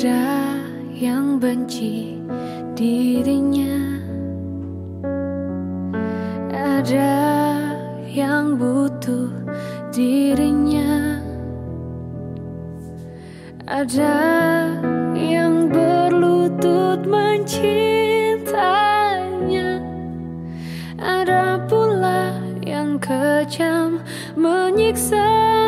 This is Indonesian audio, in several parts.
Ada yang benci dirinya. Ada yang butuh dirinya. Ada yang berlutut mencintainya. Ada pula yang kejam menyiksa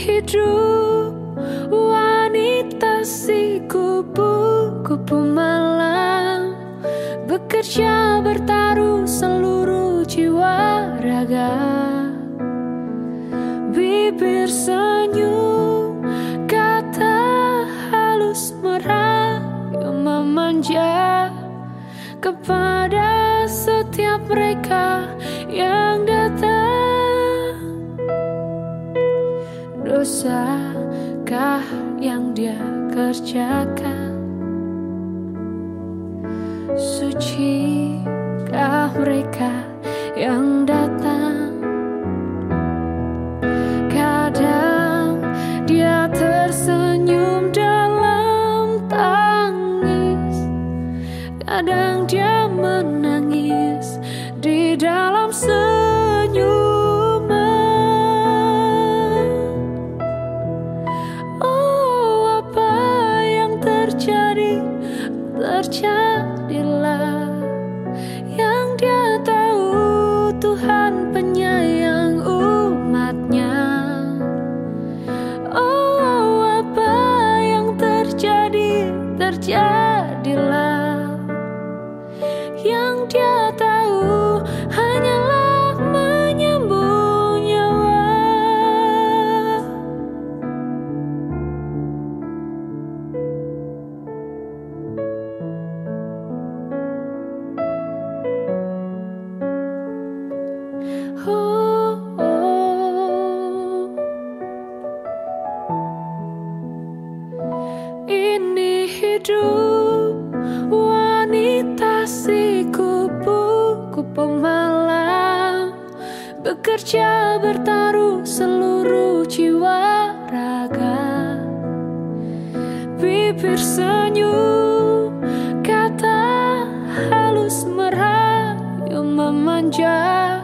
hidup. Wanita si kupu-kupu malam. Bekerja bertaruh seluruh jiwa raga. Bibir senyum kata halus merayu memanja. Kepada setiap mereka yang Dosakah yang dia kerjakan? Sucikah mereka yang datang? Kadang dia tersenyum dalam tangis. Kadang dia menangis di dalam Terjadilah. Yang dia tahu Tuhan penyayang umatnya. Oh apa yang terjadi Terjadilah si kupu-kupu Bekerja bertaruh seluruh jiwa raga. Bibir senyum kata halus merayu memanja.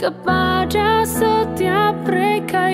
Kepada setiap mereka